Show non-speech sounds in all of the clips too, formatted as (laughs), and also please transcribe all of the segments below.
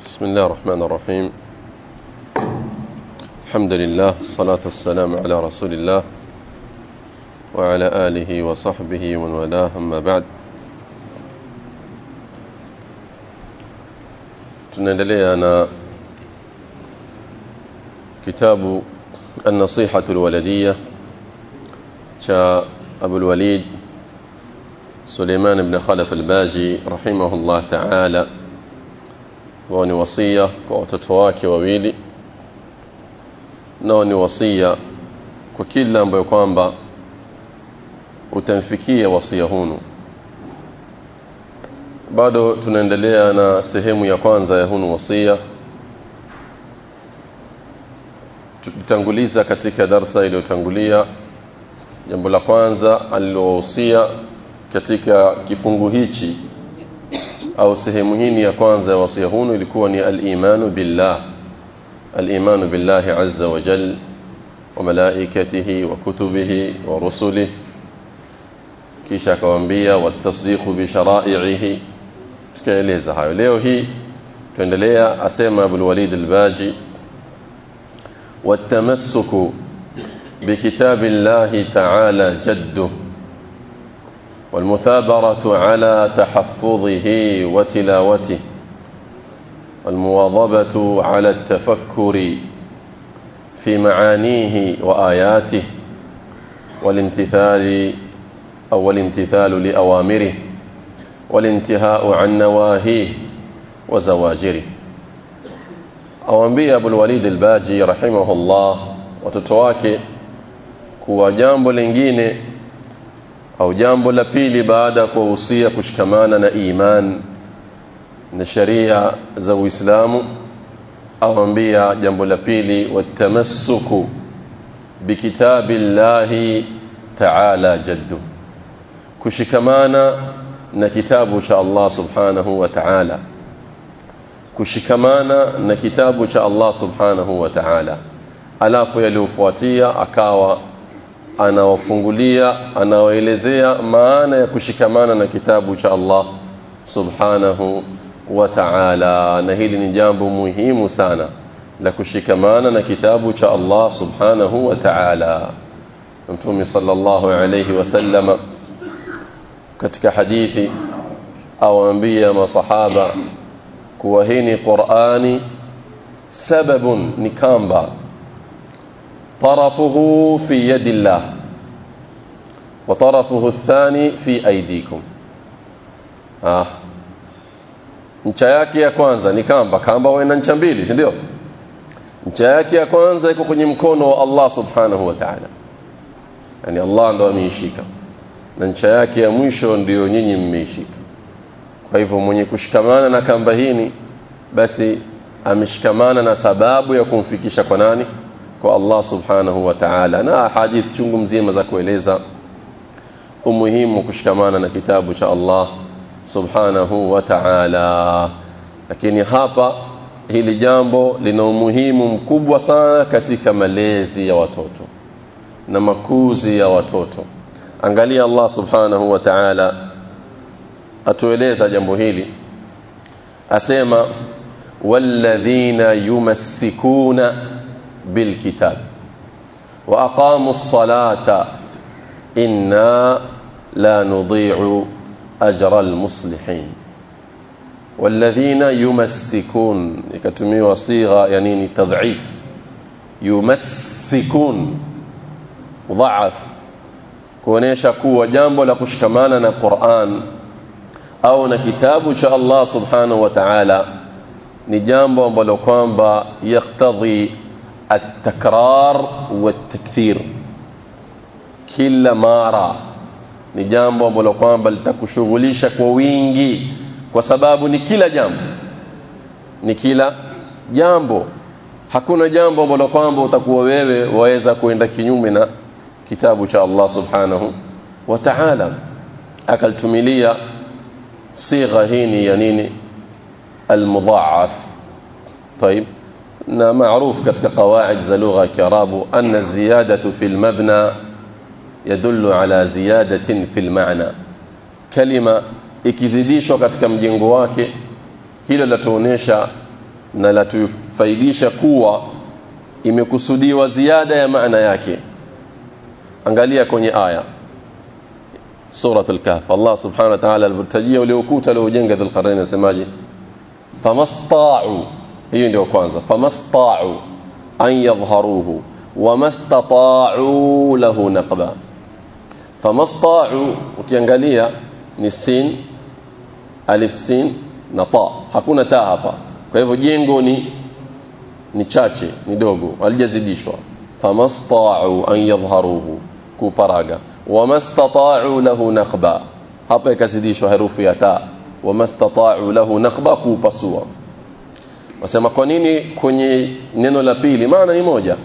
بسم الله الرحمن الرحيم. الحمد لله الصلاة والسلام على رسول الله وعلى آله وصحبه ومن والاه أما بعد. tunaendelea na kitabu النصيحة الولدية cha أبو الوليد سليمان بن خلف الباجي رحمه الله تعالى. Wao ni wasia kwa watoto wake wawili. Nao ni wasia kwa kila ambayo kwamba utamfikia wasia hunu. Bado tunaendelea na sehemu ya kwanza ya hunu wasia. Tutanguliza katika darsa iliyotangulia. Jambo la kwanza alilowahusia katika kifungu hichi au sehemu hii ya kwanza ya wasia hunu ilikuwa ni al-imanu billah al-imanu billahi azza wa jal wa malaikatihi wa kutubihi wa rusulihi kisha akawaambia watasdiqu bi shara'ihi tukaeleza hayo leo hii tuendelea asema Abul Walid al-Baji والتمسك بكتاب الله تعالى جده والمثابرة على تحفظه وتلاوته والمواظبة على التفكر في معانيه وآياته والامتثال أو الامتثال لأوامره والانتهاء عن نواهيه وزواجره. awambia Abul Walid al-Baji rahimahullah watoto wake kuwa jambo lingine au jambo la pili baada ya kuwahusia kushikamana na iman na sharia za Uislamu awambia jambo la pili watamassuku bikitabillahi ta'ala jaddu kushikamana na kitabu cha Allah subhanahu wa ta'ala kushikamana na kitabu cha Allah subhanahu wa ta'ala alafu yaliyofuatia akawa anawafungulia anawaelezea maana ya kushikamana na kitabu cha Allah subhanahu wa ta'ala. Na hili ni jambo muhimu sana la kushikamana na kitabu cha Allah subhanahu wa ta'ala. Mtume sallallahu alayhi wasallam katika hadithi awaambia masahaba kuwa hii ni Qur'ani sababun ni kamba طرفه في يد الله وطرفه الثاني في أيديكم ah ncha yake ya kwanza ni kamba kamba waina ncha mbili si ndio ncha yake ya kwanza iko kwenye mkono wa Allah subhanahu wa ta'ala yani Allah ndo ameishika na ncha yake ya mwisho ndio nyinyi mmeishika kwa hivyo mwenye kushikamana na kamba hii basi ameshikamana na sababu ya kumfikisha kwa nani Kwa Allah subhanahu wa ta'ala. Na hadith chungu mzima za kueleza umuhimu kushikamana na kitabu cha Allah subhanahu wa ta'ala. Lakini hapa hili jambo lina umuhimu mkubwa sana katika malezi ya watoto na makuzi ya watoto. Angalia Allah subhanahu wa ta'ala atueleza jambo hili. Asema walladhina yumassikuna بالكتاب. وأقاموا الصلاة. إنا لا نضيع أجر المصلحين. والذين يمسكون يكتمي وصيغة يعني تضعيف. يمسكون ضعف. كو أكو جنب لكشكمانا قرآن أو كتاب شاء الله سبحانه وتعالى. نجامبا بلوكوانبا يقتضي التكرار والتكثير kila mara ni jambo ambalo kwamba litakushughulisha kwa wingi kwa sababu ni kila jambo ni kila jambo hakuna jambo ambalo kwamba utakuwa wewe waweza kuenda kinyume na kitabu cha Allah subhanahu wa ta'ala akaltumilia sigha hii ya nini almudha'af طيب na maarufu katika qawaid za lugha ya Kiarabu anna ziyadatu fil mabna yadullu ala ziyadatin fil maana kalima ikizidishwa katika mjengo wake hilo latuonesha na latufaidisha kuwa imekusudiwa ziada ya maana yake. Angalia kwenye aya. Suratul kahf. Allah subhanahu wa ta'ala alipotajia ule ukuta aliojenga dhulqarnain anasemaje? Famasta'u hiyo ndio kwanza. Famasta'u an yadhharuhu wamastata'u lahu naqba. Famasta'u ukiangalia ni sin alif sin na ta. Hakuna ta hapa. Kwa hivyo jengo ni ni chache ni dogo alijazidishwa famasta'u an yadhharuhu kuparaga wamastata'u lahu naqba. Hapa ikazidishwa herufi ya ta. Wamastata'u lahu naqba kupasua wasema kwa nini kwenye neno la pili maana ni moja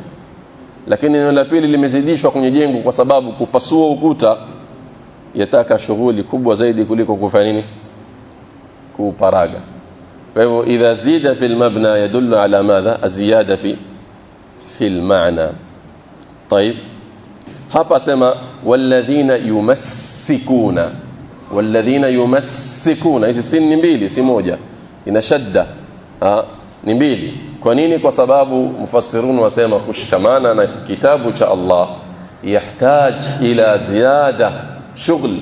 lakini neno la pili limezidishwa kwenye jengo kwa sababu kupasua ukuta yataka shughuli kubwa zaidi kuliko kufanya nini kuparaga kwa hivyo idha zida fi almabna yadullu ala madha aziyada fi fi almaana طيب hapa sema walladhina yumassikuna walladhina yumassikuna hizi si ni mbili si moja ina shadda ha, ni mbili kwa nini kwa sababu mufassirun wasema kushikamana na kitabu cha Allah yahtaj ila ziyada shughul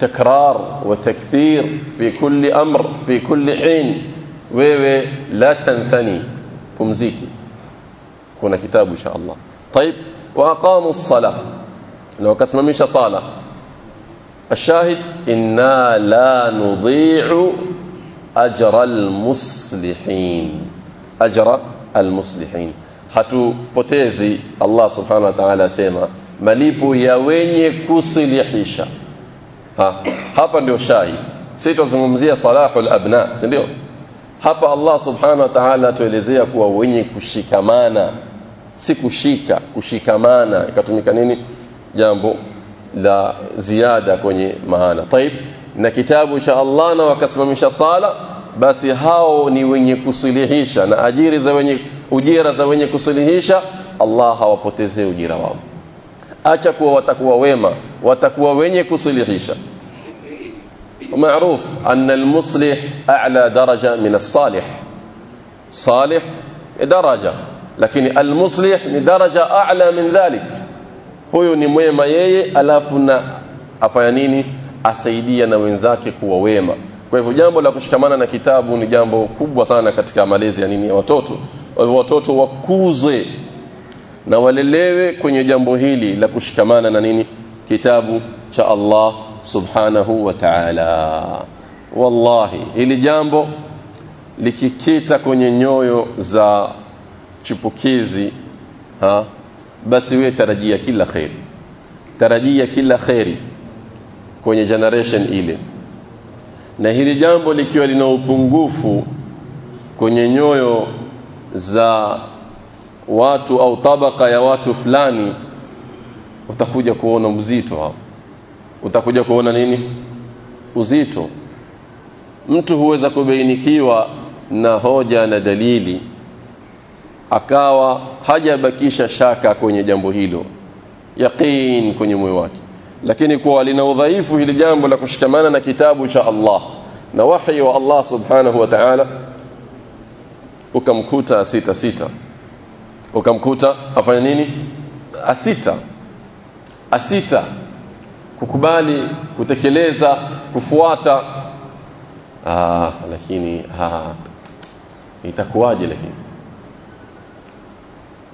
تكرار وتكثير في كل أمر في كل حين wewe la tanthani pumziki kuna kitabu insha Allah طيب واقاموا الصلاه لو كسممش صلاه الشاهد إنا لا نضيع أجر المصلحين. أجر المصلحين. حتو بوتيزي الله سبحانه وتعالى سيما. مليبو يويني كسلحيشا ها هابا ديو شاي. سيتو زممزية صلاح الأبناء سيديو هابا الله سبحانه وتعالى توليزيه كوا ويني كشيكمانا سيكو شيكا كشيكمانا يكتمي كانيني جامبو. لا زيادة كوني مهانا. طيب na kitabu cha Allah na wakasimamisha sala basi hao ni wenye kusuluhisha na ajiri za wenye ujira za wenye kusuluhisha Allah hawapotezee ujira wao acha kuwa watakuwa wema watakuwa wenye kusuluhisha معروف أن المصلح أعلى درجة من الصالح صالح درجة لكن المصلح درجة أعلى من ذلك huyu ni mwema yeye alafu na afanya nini asaidia na wenzake kuwa wema. Kwa hivyo jambo la kushikamana na kitabu ni jambo kubwa sana katika malezi ya nini ya watoto. Kwa hivyo watoto wakuzwe na walelewe kwenye jambo hili la kushikamana na nini kitabu cha Allah subhanahu wa ta'ala. Wallahi hili jambo likikita kwenye nyoyo za chipukizi ha basi wewe tarajia kila khairi tarajia kila khairi kwenye generation ile. Na hili jambo likiwa lina upungufu kwenye nyoyo za watu au tabaka ya watu fulani utakuja kuona mzito hapo. Utakuja kuona nini? Uzito. Mtu huweza kubainikiwa na hoja na dalili akawa hajabakisha shaka kwenye jambo hilo. Yaqeen kwenye moyo wake lakini kuwa lina udhaifu hili jambo la kushikamana na kitabu cha Allah na wahi wa Allah subhanahu wa ta'ala ukamkuta sita sita. Ukamkuta afanya nini? Asita. Asita. Kukubali kutekeleza kufuata. Ah lakini ha itakuwaje lakini?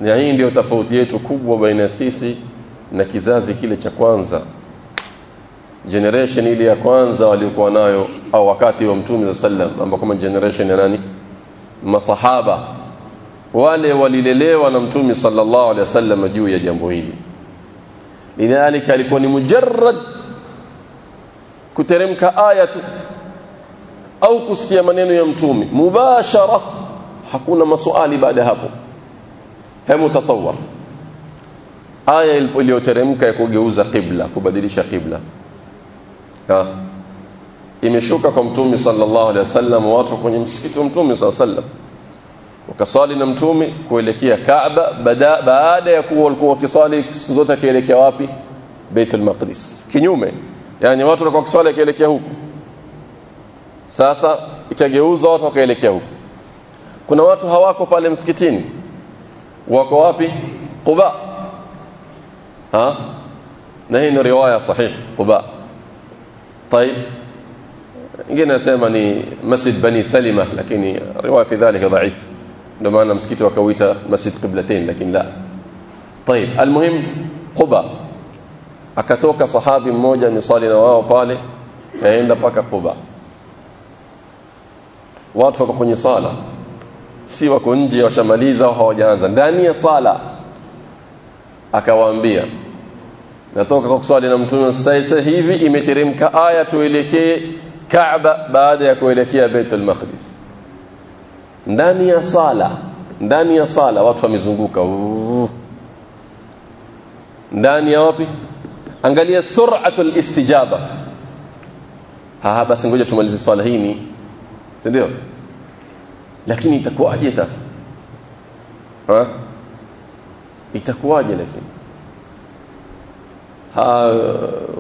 Na hii ndio tofauti yetu kubwa baina sisi na kizazi kile cha kwanza. Generation ile ya kwanza waliokuwa nayo au wakati wa mtume sallam ambao kama generation ya nani? Masahaba. Wale walilelewa na mtume sallallahu alaihi wasallam juu ya jambo hili. Lidhalika alikuwa ni mujarrad kuteremka aya tu au kusikia maneno ya mtume. Mubashara. Hakuna maswali baada hapo. Hebu tasawwar aya iliyoteremka ya kugeuza qibla kubadilisha qibla. Ha imeshuka kwa mtume sallallahu alaihi wasallam watu kwenye msikiti wa mtume sallallahu alaihi wasallam. Wakasali na mtume kuelekea Kaaba baada ya kuwa walikuwa wakisali siku zote akielekea wapi? Baitul Maqdis. Kinyume. Yani watu walikuwa wakisali akielekea huku. Sasa ikageuza watu wakaelekea huku. Kuna watu hawako pale msikitini. Wako wapi? Quba ها؟ نهين رواية صحيح قباء طيب. جينا سمعني مسجد بني سلمة لكن الروايه في ذلك ضعيف. لما أنا مسكيت وكويت مسجد قبلتين لكن لا. طيب. المهم قباء. أكتوك صحابي مmoja مصلينا واو pale kaenda paka quba watu wako kwenye sala si wako وشماليزا وهاو hawajaanza ndani ya sala akawaambia natoka kwa kuswali na mtume sasa hivi imeteremka aya tuelekee Kaaba baada ya kuelekea Baitul Maqdis. Ndani ya sala ndani ya sala watu wamezunguka. Ndani ya wapi? Angalia sur'atul istijaba. Ha basi ngoja tumalize swala hii si ndio? Lakini itakuwaje sasa? Ha? Itakuwaje lakini ha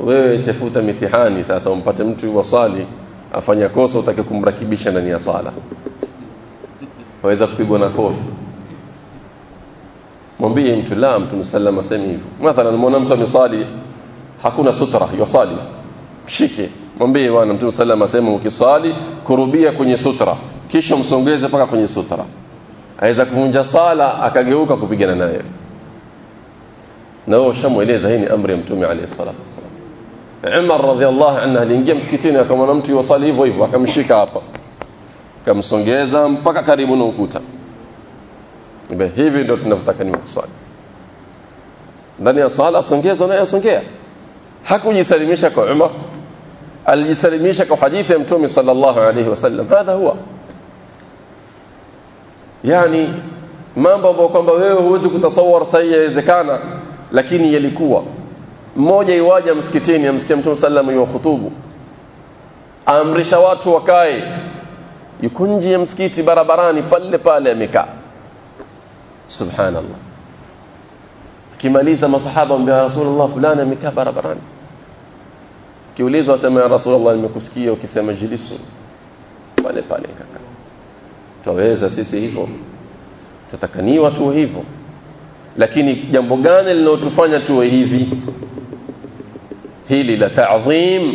wewe tafuta mitihani sasa umpate mtu wasali afanya kosa utake kumrakibisha ndani ya sala waweza kupigwa na kofi. Mwambie mtu la mtu msallama aseme hivyo. Mathalan muona mtu amesali hakuna sutra yosali mshike mwambie bwana mtu msallama sema ukisali kurubia kwenye sutra. Kisha msongeze mpaka kwenye sutra. Aweza kuvunja sala akageuka kupigana naye na wao shamueleza hii ni amri ya mtume alayhi salatu wasallam Umar radhiallahu anhu aliingia msikitini akamwona mtu yosali hivyo hivyo akamshika hapa. Akamsongeza mpaka karibu na ukuta. Ibe, hivi ndio tunavyotaka ni kusali ndani ya sala songezo naye asongea. Hakujisalimisha kwa Umar. Alijisalimisha kwa hadithi ya mtume sallallahu alayhi wasallam. Hadha huwa. Yani mambo ambayo kwamba wewe huwezi kutasawar sahihi yawezekana lakini yalikuwa. Mmoja iwaja msikitini amsikia mtume sallallahu alayhi khutubu amrisha watu wakae. Yuko nje ya msikiti barabarani pale pale amekaa. Subhanallah. Kimaliza masahaba ambia rasulullah fulani amekaa barabarani. Kiulizwa asema ya rasulullah nimekusikia ukisema jilisu. Pale pale kaka. Twaweza sisi hivyo. Tutakaniwa tu hivyo lakini jambo gani linalotufanya tuwe hivi hili la ta'dhim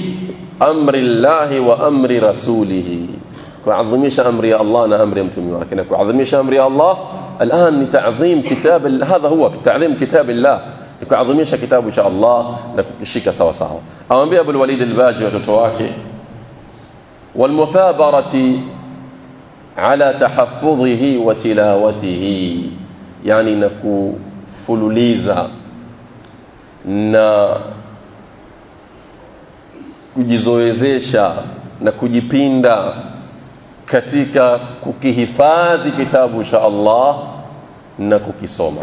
amri llahi wa amri rasulihi kuadhimisha amri ya Allah na amri ya mtume wake na kuadhimisha amri ya Allah الآن تعظيم كتاب هذا هو تعظيم كتاب الله kuadhimisha kitabu cha Allah na kukishika sawa sawa amwambia Abu Walid al-Baji watoto wake walmuthabarati ala tahaffudhihi wa tilawatihi yani na kufululiza na kujizoezesha na kujipinda katika kukihifadhi kitabu cha Allah na kukisoma.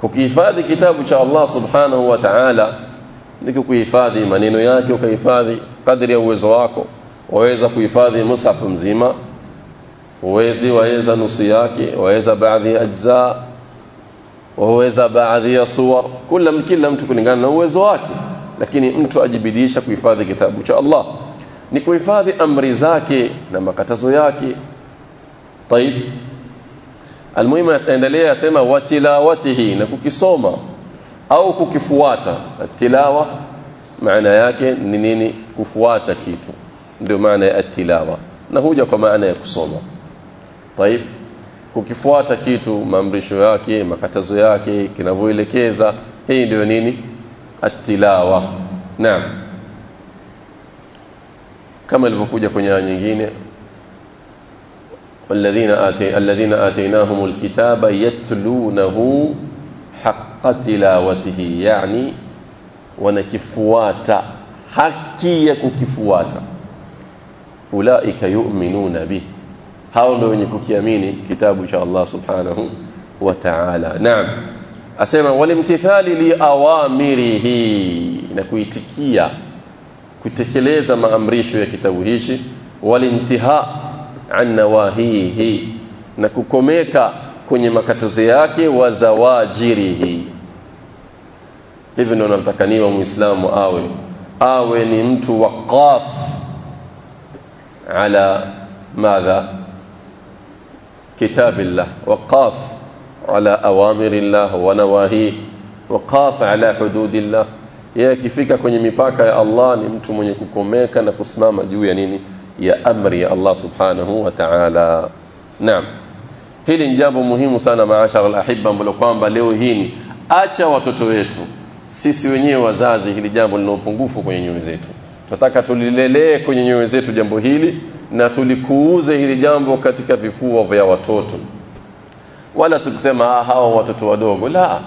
Kukihifadhi kitabu cha Allah subhanahu wa ta'ala ni kuhifadhi maneno yake ukahifadhi kadri ya uwezo wako. Waweza kuhifadhi mushaf mzima uwezi waweza nusu yake waweza baadhi ya ajza waweza baadhi ya suwar kila kila mtu kulingana na uwezo wake lakini mtu ajibidisha kuhifadhi kitabu cha Allah ni kuhifadhi amri zake na makatazo yake طيب almuhimu yasaendelea yasema watilawatihi na kukisoma au kukifuata tilawa maana yake ni nini kufuata kitu ndio maana ya tilawa na huja kwa maana ya kusoma طيب kukifuata kitu maamrisho yake makatazo yake kinavyoelekeza hii ndio nini? Atilawa naam. Kama ilivyokuja kwenye aya nyingine walladhina atay alladhina atainahumul kitaba yatlunahu haqqa tilawatihi yani wanakifuata haki ya kukifuata. Ulaika yu'minuna bihi hao ndio wenye kukiamini kitabu cha Allah subhanahu wa ta'ala. Naam. Asema walimtithali li awamirihi na kuitikia kutekeleza maamrisho ya kitabu hichi. Walintiha an nawahihi na kukomeka kwenye makatazo yake wa zawajirihi. Hivi ndio namtakaniwa muislamu awe. Awe ni mtu waqaf. Ala madha kitabillah على ala الله ونواهيه وقاف على حدود الله yeye akifika kwenye mipaka ya Allah ni mtu mwenye kukomeka na kusimama juu ya nini? Ya amri ya Allah subhanahu wa ta'ala. Naam. Hili ni jambo muhimu sana maashara alahibba ambalo kwamba leo hii ni acha watoto wetu. Sisi wenyewe wazazi hili jambo lina upungufu kwenye nyoyo zetu. Tunataka tulilelee kwenye nyoyo zetu jambo hili na tulikuuze hili jambo katika vifua vya watoto. Wala sikusema hawa watoto wadogo. La.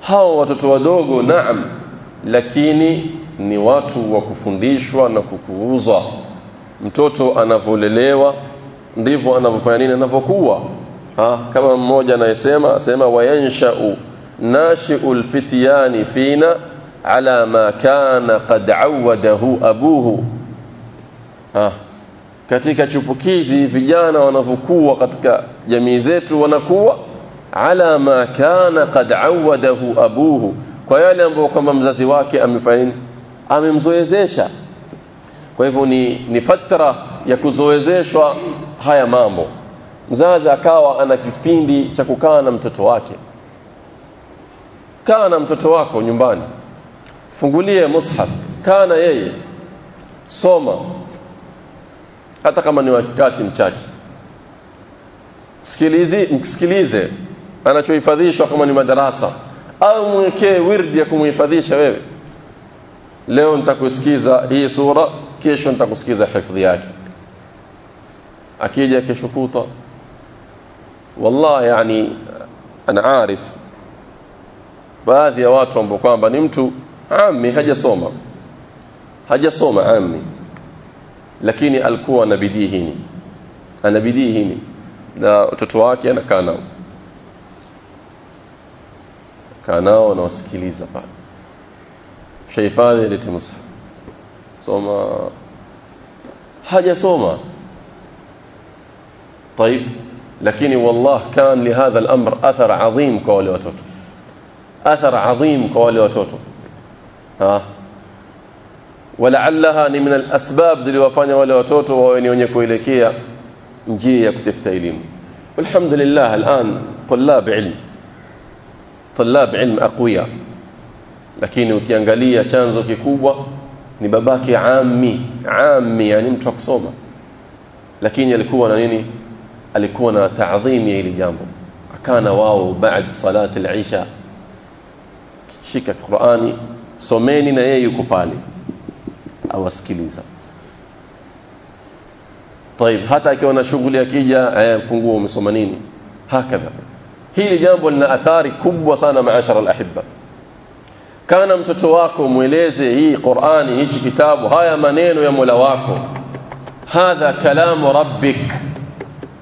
Hawa watoto wadogo naam lakini ni watu wa kufundishwa na kukuuza. Mtoto anavolelewa ndivyo anavyofanya nini? Anavyokuwa. Kama mmoja anayesema asema wayanshau nashi'ul fityani fina ala ma kana qad awadahu abuhu. Ha katika chupukizi vijana wanavyokuwa katika jamii zetu wanakuwa ala ma kana qad awadahu abuhu. Kwa yale ambayo kwamba mzazi wake amefanya amemzoezesha. Kwa hivyo ni ni fatra ya kuzoezeshwa haya mambo. Mzazi akawa ana kipindi cha kukaa na mtoto wake. Kaa na mtoto wako nyumbani. Fungulie mushaf. Kaa na yeye. Soma hata kama ni wakati mchache. Sikilizi msikilize anachohifadhishwa kama ni madarasa. Au mwekee wirdi ya kumhifadhisha wewe. Leo nitakusikiza hii sura kesho nitakusikiza hifadhi yake. Akija kesho kutwa. Wallahi yani ana arif. Baadhi ya watu ambao kwamba ni mtu ami hajasoma. Hajasoma ami lakini alikuwa na bidii hini ana bidii hini na watoto wake anakaa nao kaa nao na wasikiliza pale shahifadhi leti mushaf soma hajasoma طيب lakini wallah kan lihadha al-amr athar adhim kwa wale watoto athar adhim kwa wale watoto ha walaalaha ni min al-asbab ziliwafanya wale watoto wawe ni wenye kuelekea njia ya kutafuta elimu walhamdulillah al'an طلاب ilm طلاب ilm aqwiya lakini ukiangalia chanzo kikubwa ni babake ammi ammi yani mtu akusoma lakini alikuwa na nini alikuwa na taadhim ya hili jambo akana wao baada salati al-isha shika Qur'ani someni na yeye yuko pale awasikiliza طيب hata akiwa na shughuli akija eh, funguo umesoma nini hakadha hili jambo lina athari kubwa sana maashara al-ahibba kana mtoto wako mweleze hii Qur'ani hichi kitabu haya maneno ya Mola wako hadha kalamu rabbik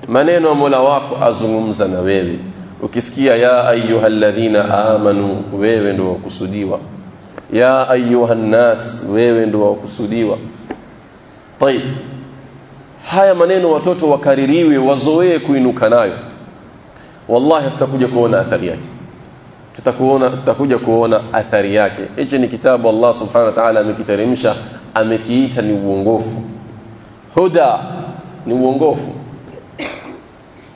maneno ya Mola wako azungumza na wewe ukisikia ya ayyuhalladhina amanu wewe ndio wakusudiwa ya ayuha nnas wewe ndio wakusudiwa. Tayib haya maneno watoto wakaririwe wazoee kuinuka nayo. Wallahi tutakuja kuona athari yake. Tutakuona tutakuja kuona athari yake. Hichi ni kitabu Allah subhanahu wa ta'ala amekiteremsha amekiita ni uongofu. Huda ni uongofu.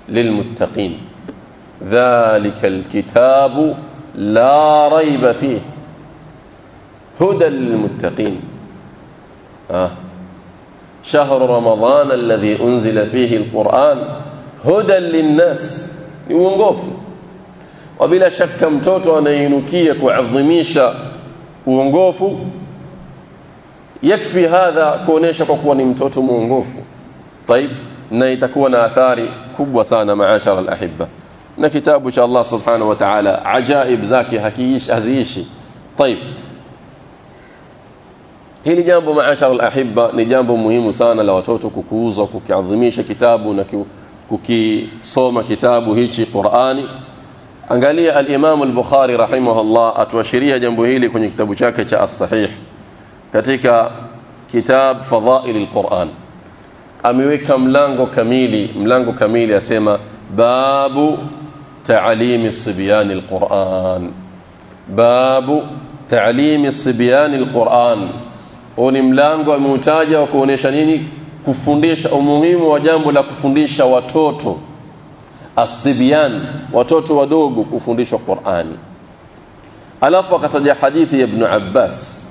Lilmuttaqin. Dhalika alkitabu la raiba fihi. هدى للمتقين. آه. شهر رمضان الذي أنزل فيه القرآن هدى للناس. يوانقوف وبلا شك امتوتو أن ينكيك وعظميش وانقوف يكفي هذا كونيشك وكوان امتوتو موانقوف طيب نيتكونا أثاري كبوة سانة معاشر الأحبة. نكتابك الله سبحانه وتعالى عجائب ذاكي هكيش أزيشي. طيب hili jambo maashara alahibba ni jambo muhimu sana la watoto kukuuzwa kukiadhimisha kitabu na kukisoma kitabu hichi Qur'ani. Angalia al-Imam al-Bukhari rahimahullah atuashiria jambo hili kwenye kitabu chake cha as-sahih katika kitab fadhail al-Qur'an. Ameweka mlango kamili mlango kamili asema babu ta'limi sibyan al-Qur'an. Babu ta'limi sibyan alquran huu ni mlango ameutaja wa kuonesha nini? Kufundisha umuhimu wa jambo la kufundisha watoto. Asibian watoto wadogo kufundishwa Qur'ani. Alafu akataja hadithi ya Ibn Abbas.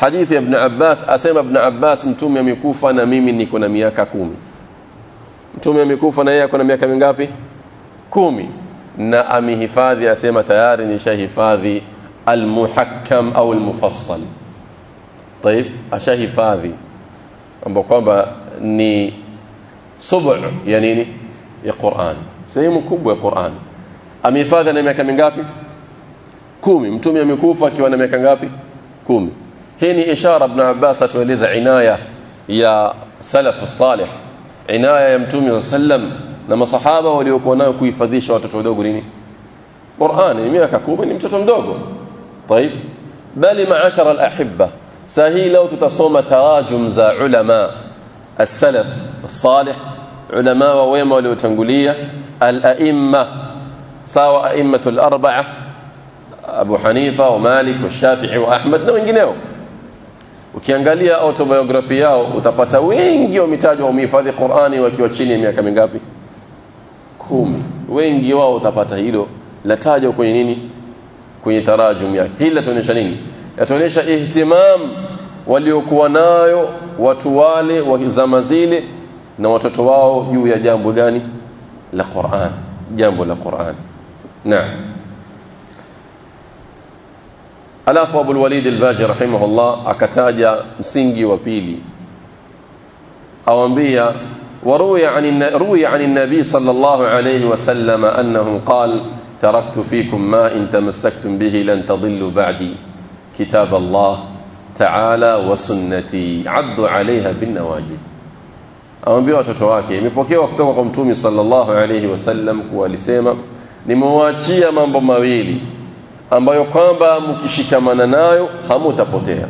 Hadithi ya Ibn Abbas asema Ibn Abbas mtume amekufa na mimi niko na miaka kumi. Mtume amekufa na yeye na miaka mingapi? Kumi. Na amehifadhi asema tayari nishahifadhi almuhakkam au almufassal طيب ashahifadhi ambao kwamba ni subu ya nini ya Qur'an sehemu kubwa ya Qur'an amehifadhi na miaka mingapi kumi mtume amekufa akiwa na miaka ngapi kumi hii ni ishara ibn Abbas atueleza inaya ya salaf salih inaya ya mtume sallam na masahaba waliokuwa nayo kuhifadhisha watoto wadogo nini Qur'an miaka kumi ni mtoto mdogo طيب bali maashara alahibba sahi hii leo tutasoma tarajum za ulama as-salaf as-salih ulama wa wema waliotangulia al-a'imma sawa a'immatu al-arba'a Abu Hanifa wa Malik wa Shafi'i wa Ahmad na wengineo. Ukiangalia autobiography yao utapata wengi wamitajwa umehifadhi Qur'ani wakiwa chini ya miaka mingapi? Kumi. Wengi wao utapata hilo lataja kwenye nini? Kwenye tarajum yake. Hili latuonyesha nini? Yatuonyesha ihtimam waliokuwa nayo watu wale wa zama zile na watoto wao juu ya jambo gani la Qur'an jambo la Qur'an naam alafu Abu al-Walid al-Baji rahimahullah akataja msingi wa pili awambia وروي عن روي عن النبي صلى الله عليه وسلم انه قال تركت فيكم ما ان تمسكتم به لن تضلوا بعدي كتاب الله تعالى وسنتي عضوا عليها بالنواجذ awambia watoto wake imepokewa kutoka kwa mtume sallallahu alayhi wasallam kuwa alisema nimewaachia mambo mawili ambayo kwamba mkishikamana nayo hamutapotea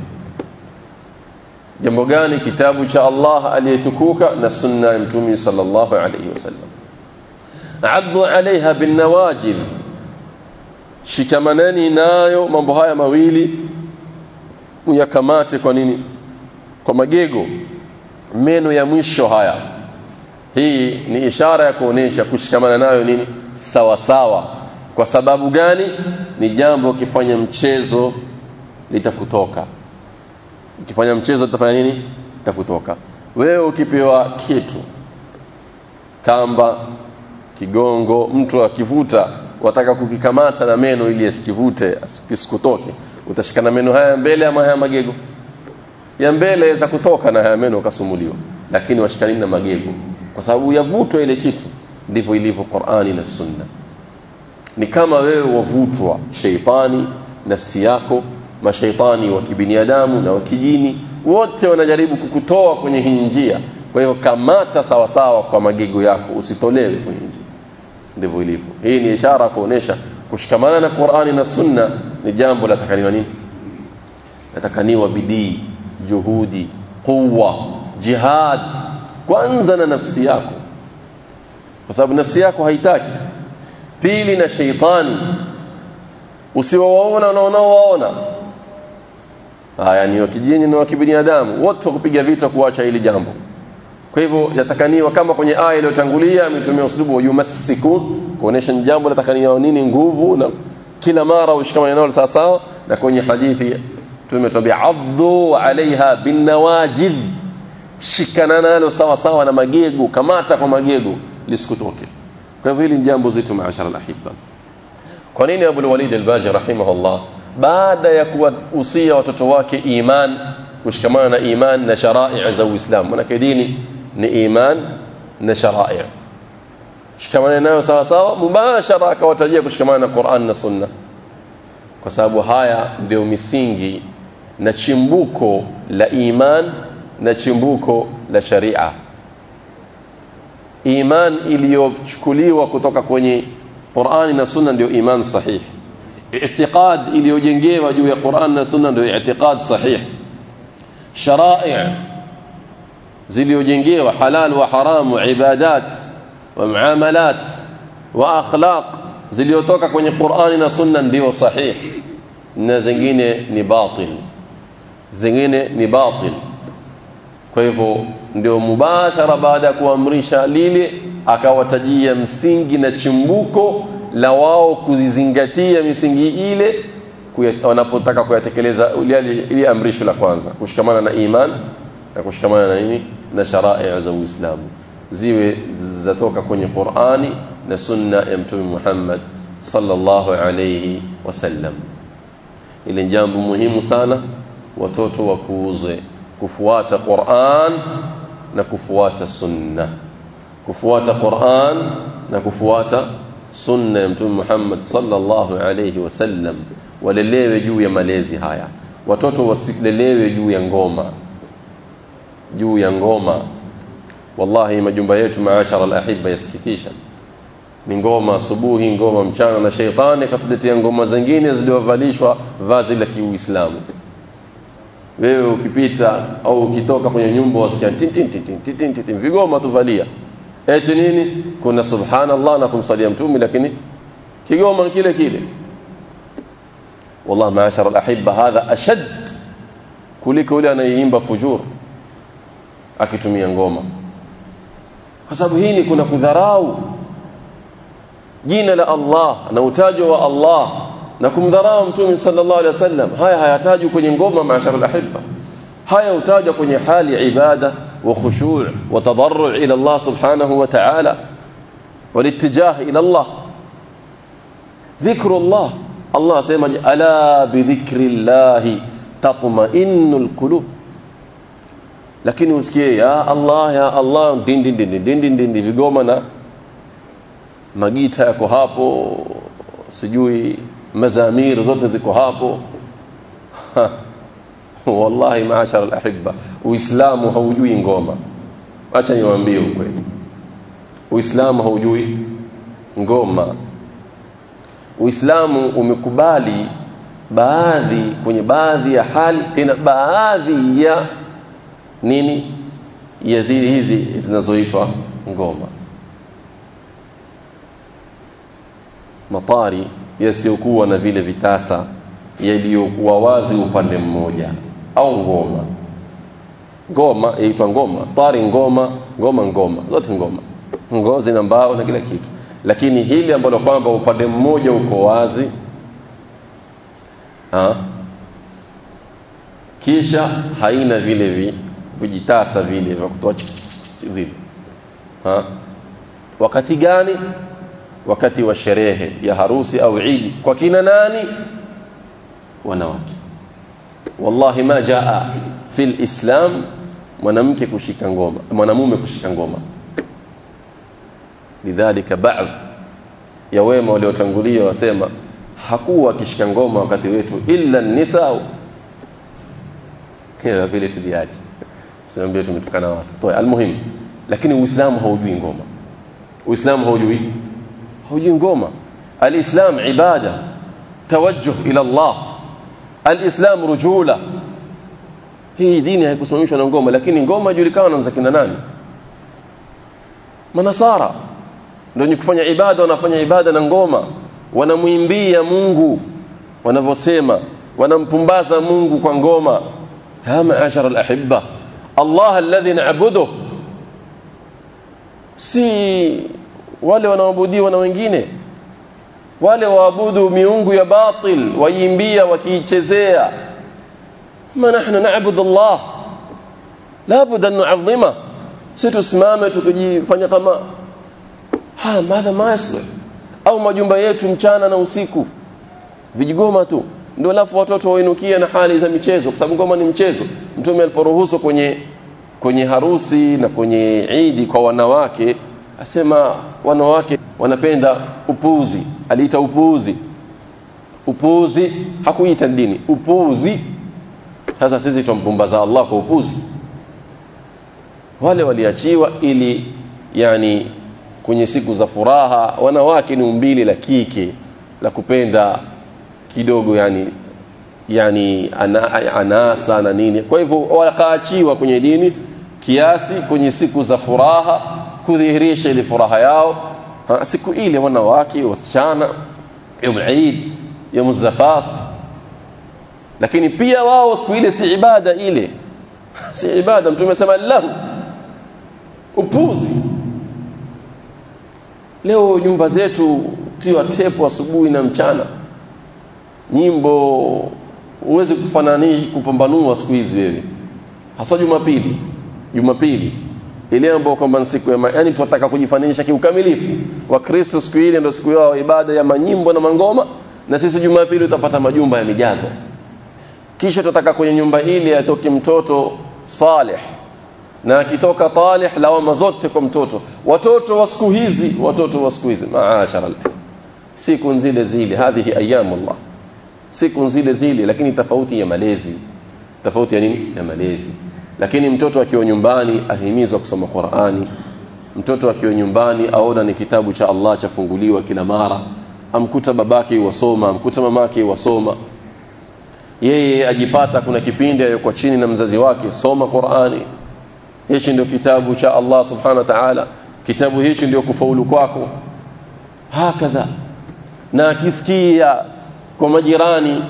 jambo gani kitabu cha Allah aliyetukuka na sunna ya mtume sallallahu alayhi wasallam addu alaiha bin nawajid shikamaneni nayo mambo haya mawili uyakamate kwa nini? Kwa magego. Meno ya mwisho haya. Hii ni ishara ya kuonesha kushikamana nayo nini? Sawa sawa. Kwa sababu gani? Ni jambo ukifanya mchezo litakutoka. Ukifanya mchezo utafanya nini? Litakutoka. Wewe ukipewa kitu kamba kigongo mtu akivuta wataka kukikamata na meno ili asikivute asikikutoke utashikana meno haya mbele ama haya magego? Ya mbele za kutoka na haya meno ukasumuliwa. Lakini washikanini na magego. Kwa sababu yavutwa ile kitu ndivyo ilivyo Qur'ani na Sunna. Ni kama wewe wavutwa sheitani nafsi yako mashaitani wa kibinadamu na wa kijini wote wanajaribu kukutoa kwenye hii njia. Kwa hivyo kamata sawasawa sawa kwa magego yako usitolewe kwenye njia ndivyo ilivyo. Hii ni ishara kuonesha kushikamana na Qur'ani na Sunna ni jambo la takaniwa nini? Natakaniwa bidii juhudi quwa jihad. Kwanza na nafsi yako. Kwa sababu nafsi yako haitaki. Pili na sheitani usiwaona na unaowaona. Haya ni wakijini na wakibinadamu wote wakupiga vita kuacha hili jambo kwa hivyo yatakaniwa kama kwenye aya iliyotangulia ametumia uslubu yumassikun kuonesha jambo latakaniwa nini nguvu na kila mara ushikamane nalo sawa sawa. Na kwenye hadithi tumetwambia addu alaiha binawajidh shikana nalo sawa sawa na magego kamata kwa magego lisikutoke. Kwa hivyo hili ni jambo zito maashara alahibba. Kwa nini Abu al-Walid al-Baji rahimahullah baada ya kuwahusia watoto wake iman kushikamana na iman na sharai za Uislamu? Na dini ni iman na sharai. Shikamana nayo sawa sawa mubashara akawatajia kushikamana na Qur'an na Sunna. Kwa sababu haya ndio misingi na chimbuko la iman na chimbuko la sharia. Iman iliyochukuliwa kutoka kwenye Qur'ani na Sunna ndio iman sahihi i'tiqad iliyojengewa juu ya Qur'an na Sunna ndio i'tiqad sahihi sharai' ziliyojengewa halal wa haram wa ibadat wa muamalat wa akhlaq zilizotoka kwenye Qur'ani na Sunna ndio sahihi na zingine ni batil. Zingine ni batil. Kwa hivyo ndio mubashara baada ya kuamrisha lile akawatajia msingi na chimbuko la wao kuzizingatia misingi ile wanapotaka kuyatekeleza ile amrisho la kwanza kushikamana na iman na kushikamana na nini? Na sharai za Uislamu. Ziwe zatoka kwenye Qur'ani na sunna ya Mtume Muhammad sallallahu alayhi wasallam. Ile jambo muhimu sana watoto wakuuze kufuata Qur'an na kufuata sunna. Kufuata Qur'an na kufuata sunna ya Mtume Muhammad sallallahu alayhi wasallam. Walelewe juu ya malezi haya. Watoto wasilelewe juu ya ngoma juu ya ngoma wallahi majumba yetu maashara alahibba yasikitisha ni ngoma asubuhi ngoma mchana na sheitani katuletea ngoma zingine zilizovalishwa vazi la kiuislamu wewe ukipita au ukitoka kwenye nyumba wasikia tin tin tin tin tin tin vigoma tuvalia eti nini kuna subhanallah na kumsalia mtume lakini kigoma kile kile والله معاشر الاحبه هذا اشد kuliko yule anayeimba fujur Akitumia ngoma kwa sababu hii ni kuna kudharau jina la Allah na utajo wa Allah na kumdharau mtume sallallahu alaihi wasallam haya hayatajwi kwenye ngoma maashara alahibba haya utajwa kwenye hali ibada wa khushu' wa tadarru' ila Allah subhanahu wa ta'ala والاتجاه إلى الله ذكر الله الله asema ala bi dhikrillah tatma'innul qulub lakini usikie ya Allah ya Allah din din din din din din vigoma na magita yako hapo sijui mazamir zote ziko hapo. Wallahi maashara alahibba uislamu haujui ngoma. Acha niwaambie ukweli. Uislamu haujui ngoma. Uislamu umekubali baadhi kwenye baadhi ya hali tena baadhi ya nini? Yazidi hizi zinazoitwa ngoma. Matari yasiyokuwa na vile vitasa yaliyokuwa wazi upande mmoja au ngoma. Ngoma yaitwa ngoma. Tari ngoma ngoma ngoma. Zote ngoma. Ngozi na mbao na kila kitu. Lakini hili ambalo kwamba upande mmoja uko wazi ha? kisha haina vile vi, vijitasa vile vya kutoa zile. Ha? wakati gani? Wakati wa sherehe ya harusi au idi kwa kina nani? Wanawake. Wallahi ma jaa fil islam mwanamke kushika ngoma mwanamume kushika ngoma. Lidhalika baadh ya wema waliotangulia wasema hakuwa akishika ngoma wakati wetu illa nisau. Kila vile tuliache اسلام بيتو متكنات طيب المهم لكن الإسلام هو جوي غوما الإسلام هو جوي إيه؟ هو جوي غوما الإسلام عبادة توجه إلى الله. الإسلام رجولة. هي دينها هي أنا نغوما لكن غوما جوليكانا نزكنا ناني. منصارى ndio nikufanya ibada wanafanya ibada na ngoma wanamwimbia Mungu wanavyosema wanampumbaza Mungu kwa ngoma ya maashara alahibba Allah alladhi na'budu si wale wanaoabudiwa na wengine wale waabudu miungu ya batil waimbia wakiichezea. Ma nahnu na'budu Allah la budda an nu'azzima. Si tusimame tukijifanya kama ha madha ma au majumba yetu mchana na usiku vijigoma tu ndio alafu watoto wainukia na hali za michezo kwa sababu ngoma ni mchezo. Mtume aliporuhusu kwenye kwenye harusi na kwenye idi kwa wanawake asema wanawake wanapenda upuuzi. Aliita upuuzi. Upuuzi hakuita dini upuuzi. Sasa sisi tumpumbaza Allah kwa upuuzi. Wale waliachiwa ili yani kwenye siku za furaha wanawake ni umbili la kike la kupenda kidogo yani yani ana, anasa na nini kwa hivyo wakaachiwa kwenye dini kiasi kwenye siku za furaha kudhihirisha ile furaha yao ha, siku ile wanawake wasichana يوم العيد يوم الزفاف lakini pia wao siku ile si ibada ile (laughs) si ibada mtume amesema lahu upuzi leo nyumba zetu tiwa tepo asubuhi na mchana nyimbo huwezi kufananisha kupambanua siku hizi wewe hasa jumapili jumapili. Ile ambayo kwamba siku ya yani tunataka kujifananisha kiukamilifu. Wa Kristo siku ile ndio siku yao ibada ya manyimbo na mangoma na sisi jumapili utapata majumba ya mijazo. Kisha tutataka kwenye nyumba ile atoke mtoto Saleh. Na akitoka talih lawama zote kwa mtoto. Watoto wa siku hizi watoto wa siku hizi. Maashara siku zile zile hadhihi ayyamullah siku zile zile lakini tofauti ya malezi. Tofauti ya nini? Ya malezi. Lakini mtoto akiwa nyumbani ahimizwa kusoma Qur'ani. Mtoto akiwa nyumbani aona ni kitabu cha Allah chafunguliwa kila mara. Amkuta babake wasoma amkuta mamake wasoma. Yeye ajipata kuna kipindi ayo kwa chini na mzazi wake soma Qur'ani. Hichi ndio kitabu cha Allah subhanahu wa ta'ala. Kitabu hichi ndio kufaulu kwako. Hakadha. Na akisikia kwa majirani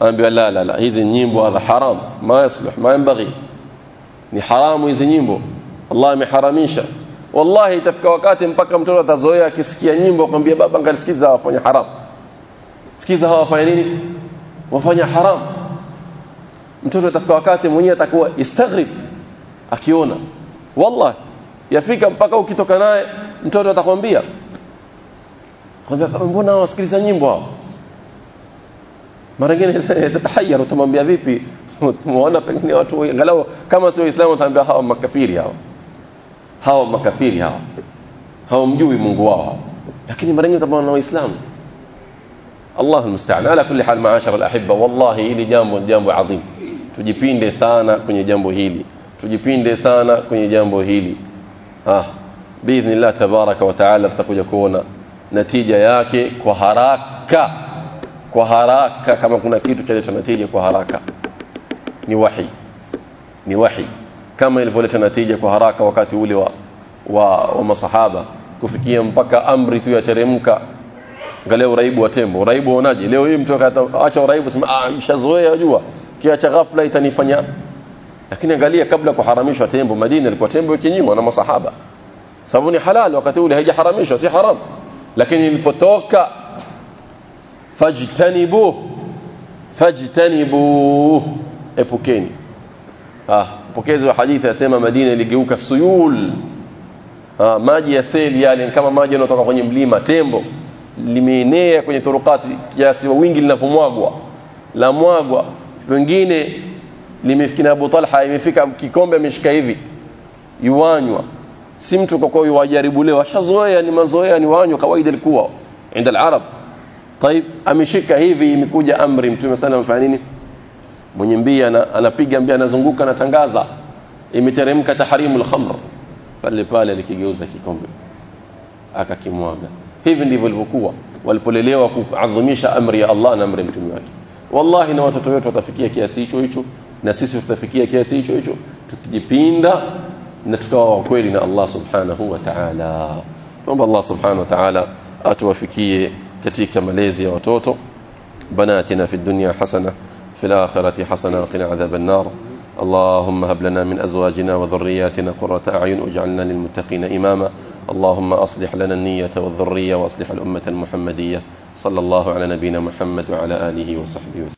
anambia la la la hizi nyimbo hadha haram ma yasluh ma yanbaghi. Ni haramu hizi nyimbo. Allah ameharamisha. Wallahi itafika wakati mpaka mtoto atazoea akisikia nyimbo akwambia baba ngalisikiza wafanya haram. Sikiza hawafanya nini? Wafanya haram. Mtoto atafika wakati mwenyewe atakuwa istaghrib akiona. Wallahi yafika mpaka ukitoka naye mtoto atakwambia kwambia mbona wasikiliza nyimbo hao mara nyingine tatahayar utamwambia vipi muona pengine watu angalau kama sio waislamu utaambia hawa makafiri hawa hawa makafiri hawa hawamjui Mungu wao lakini mara nyingine utaona waislamu Allah almusta'an ala kulli hal ma'ashara alahibba wallahi hili jambo jambo adhim tujipinde sana kwenye jambo hili tujipinde sana kwenye jambo hili ah biidhnillah tabaraka wa taala tutakuja natija yake kwa haraka kwa haraka kama kuna kitu chaleta natija kwa haraka. Ni wahi. Ni wahi. Kama ilivyoleta natija kwa haraka wakati ule wa wa, wa masahaba kufikia mpaka amri tu yateremka angalia uraibu wa tembo. Uraibu unaje leo hii mtu akaacha uraibu sema ah mshazoea unajua kiacha ghafla itanifanya. Lakini angalia kabla kuharamishwa tembo Madina ilikuwa tembo ikinyimwa na masahaba. Sababu ni halal wakati ule haijaharamishwa si haram. Lakini ilipotoka fajtanibu fajtanibu epukeni ah pokezi wa hadithi yasema Madina iligeuka suyul ah maji ya seli yale kama maji yanayotoka kwenye mlima tembo limeenea kwenye turukati kiasi wingi linavomwagwa la mwagwa wengine limefikia Abu Talha imefika kikombe ameshika hivi yuanywa si mtu kwa kwa yuwajaribu leo ashazoea ni mazoea ni wanywa kawaida ilikuwa عند العرب طيب ameshika hivi imekuja amri mtume sana amfanya nini mwenye mbia anapiga mbia anazunguka anatangaza imeteremka tahrimul khamr pale pale alikigeuza kikombe akakimwaga hivi ndivyo ilivyokuwa walipolelewa kuadhimisha amri ya Allah na amri ya mtume wake wallahi na watoto wetu watafikia kiasi hicho hicho na sisi tutafikia kiasi hicho hicho tukijipinda na tukawa kweli na Allah subhanahu wa ta'ala tuomba Allah subhanahu wa ta'ala atuwafikie katika malezi ya watoto. Banatina fi dunya hasana في الآخرة حسنة وقنا عذاب النار اللهم هب لنا من أزواجنا وذرياتنا قرة أعين واجعلنا للمتقين إماما اللهم أصلح لنا النية والذرية وأصلح الأمة المحمدية صلى الله على نبينا محمد وعلى آله وصحبه وسلم